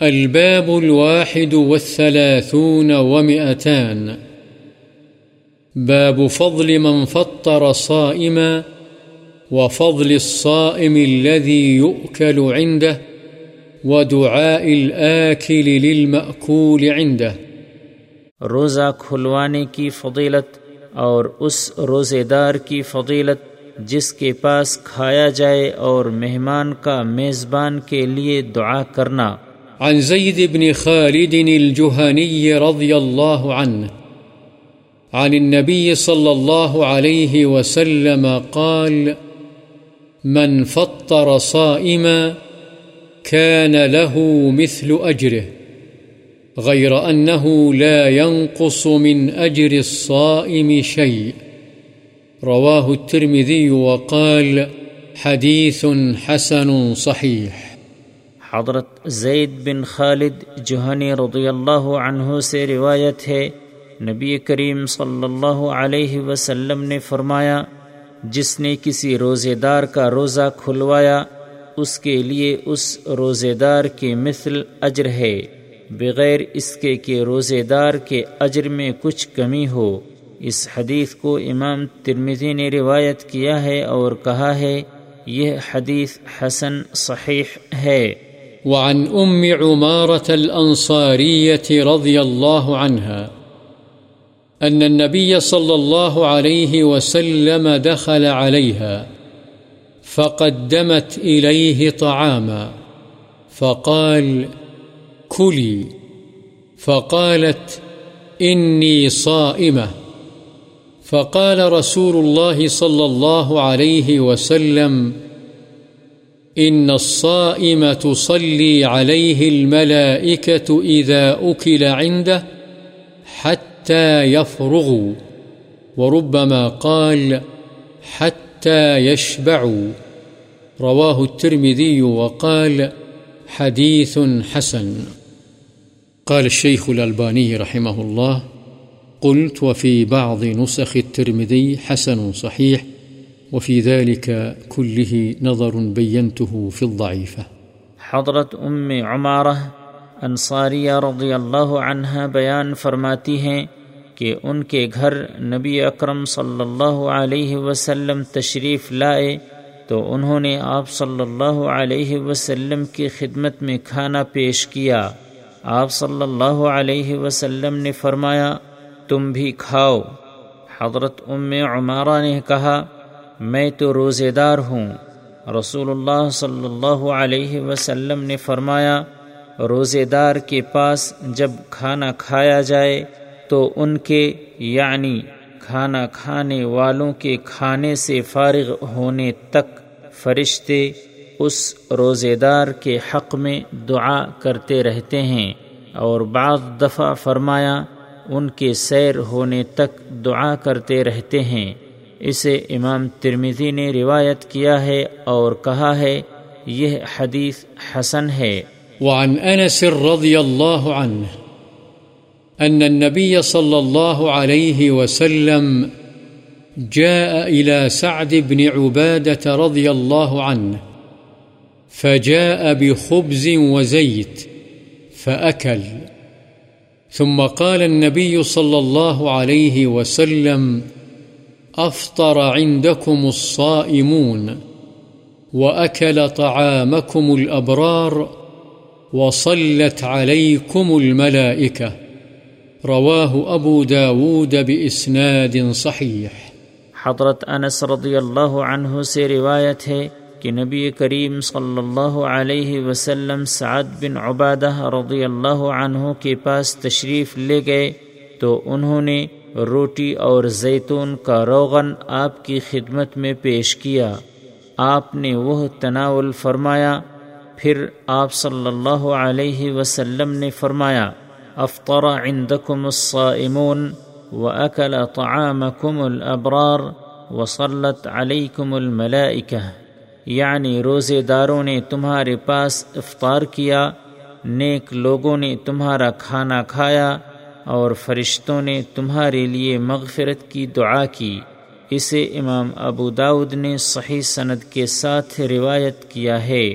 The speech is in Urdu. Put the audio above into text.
الباب الواحد والثلاثون ومئتان. باب فضل من فطر صائما وفضل الصائم الذي يؤكل عنده ودعاء الآكل للمأكول عنده. روزہ کھلوانے کی فضیلت اور اس روزے دار کی فضیلت جس کے پاس کھایا جائے اور مہمان کا میزبان کے لیے دعا کرنا۔ عن زيد بن خالد الجهني رضي الله عنه. عن النبي صلى الله عليه وسلم قال من فطر صائما كان له مثل أجره، غير أنه لا ينقص من أجر الصائم شيء. رواه الترمذي وقال حديث حسن صحيح. حضرت زید بن خالد جوہنی رضی اللہ عنہ سے روایت ہے، نبی کریم صلی اللہ علیہ وسلم نے فرمایا، جس نے کسی روزے دار کا روزہ کھلوایا، اس کے لیے اس روزے دار کے مثل اجر ہے، بغیر اس کے کہ روزے دار کے اجر میں کچھ کمی ہو۔ اس حدیث کو امام ترمزی نے روایت کیا ہے اور کہا ہے، یہ حدیث حسن صحیح ہے۔ وعن أم عمارة الأنصارية رضي الله عنها أن النبي صلى الله عليه وسلم دخل عليها فقدمت إليه طعاما فقال كلي فقالت إني صائمة فقال رسول الله صلى الله عليه وسلم إن الصائم تصلي عليه الملائكة إذا أكل عنده حتى يفرغوا وربما قال حتى يشبعوا رواه الترمذي وقال حديث حسن قال الشيخ الألباني رحمه الله قلت وفي بعض نسخ الترمذي حسن صحيح وفي ذلك كله نظر بينته في الضعيفة. حضرت ام عمارہ انصاریہ رضی اللہ عنہ بیان فرماتی ہیں کہ ان کے گھر نبی اکرم صلی اللہ علیہ وسلم تشریف لائے تو انہوں نے آپ صلی اللہ علیہ وسلم کی خدمت میں کھانا پیش کیا۔ آپ صلی اللہ علیہ وسلم نے فرمایا، تم بھی کھاؤ۔ حضرت ام عمارہ نے کہا میں تو روزے دار ہوں۔ رسول اللہ صلی اللہ علیہ وسلم نے فرمایا روزے دار کے پاس جب کھانا کھایا جائے تو ان کے یعنی کھانا کھانے والوں کے کھانے سے فارغ ہونے تک فرشتے اس روزے دار کے حق میں دعا کرتے رہتے ہیں۔ اور بعض دفعہ فرمایا، ان کے سیر ہونے تک دعا کرتے رہتے ہیں۔ اسے امام ترمیزی نے روایت کیا ہے اور کہا ہے، یہ حدیث حسن ہے۔ وعن انس رضی اللہ عنہ، ان النبي صلى الله عليه وسلم جاء إلى سعد بن عبادة رضي الله عنه فجاء بخبز وزيت، فأكل۔ ثم قال النبي صلى الله عليه وسلم أفطر عندكم الصائمون وأكل طعامكم الأبرار وصلت عليكم الملائكة. رواه أبو داود بإسناد صحيح. حضرت انس رضی اللہ عنہ سے روایت ہے کہ نبی کریم صلی اللہ علیہ وسلم سعد بن عبادہ رضی اللہ عنہ کے پاس تشریف لے گئے تو انہوں نے روٹی اور زیتون کا روغن آپ کی خدمت میں پیش کیا۔ آپ نے وہ تناول فرمایا۔ پھر آپ صلی اللہ علیہ وسلم نے فرمایا، افطر عندكم الصائمون وأكل طعامكم الأبرار وصلت عليكم الملائكة یعنی روزے داروں نے تمہارے پاس افطار کیا، نیک لوگوں نے تمہارا کھانا کھایا۔ اور فرشتوں نے تمہارے لیے مغفرت کی دعا کی۔ اسے امام ابو داود نے صحیح سند کے ساتھ روایت کیا ہے۔